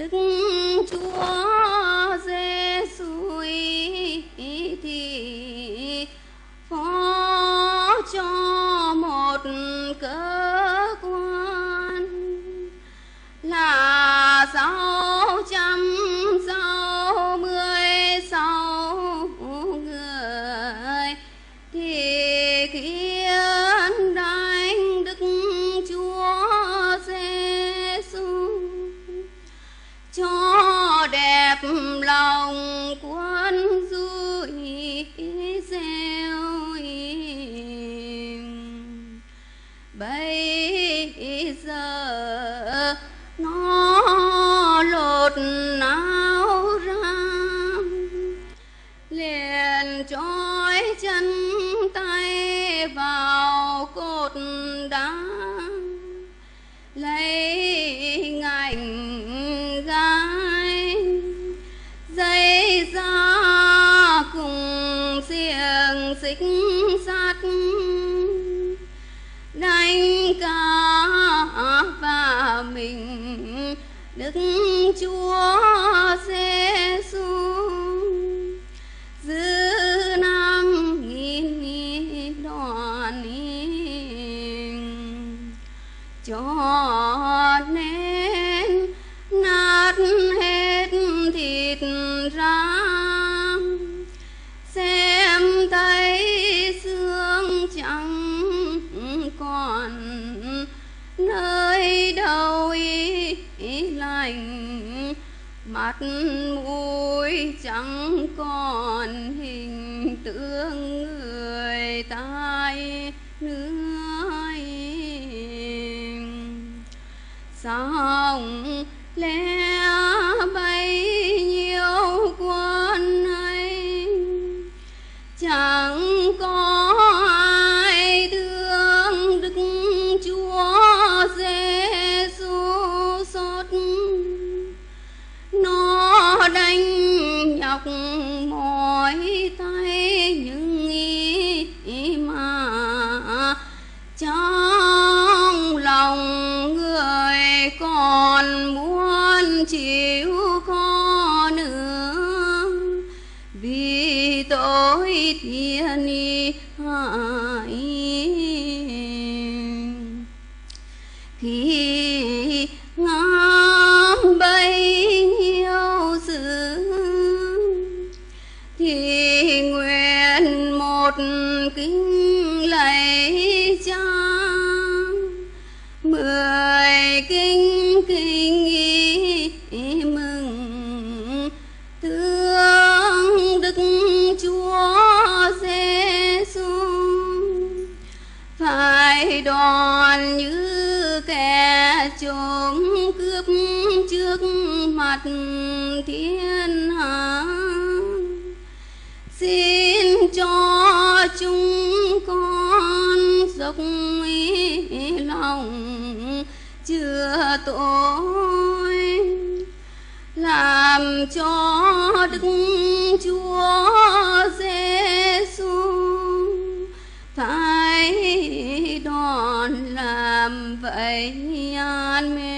đức chúa giêsu thì phó cho một cơ đã lấy ngành gái dây ra cùng xiềng xích sắt. Đánh cả và mình đức chúa cho nên nát hết thịt ra xem thấy xương chẳng còn nơi đâu ý, ý lành mặt mũi chẳng còn hình tượng người tai nữa sóng lẽ bay nhiều quân ấy. Chẳng có ai thương đức chúa giêsu xót nó đánh nhọc tội thiên hại khi trộm cướp trước mặt thiên hạ. Xin cho chúng con dốc lòng chưa tội, làm cho đức chúa giêsu phải đòn là làm mê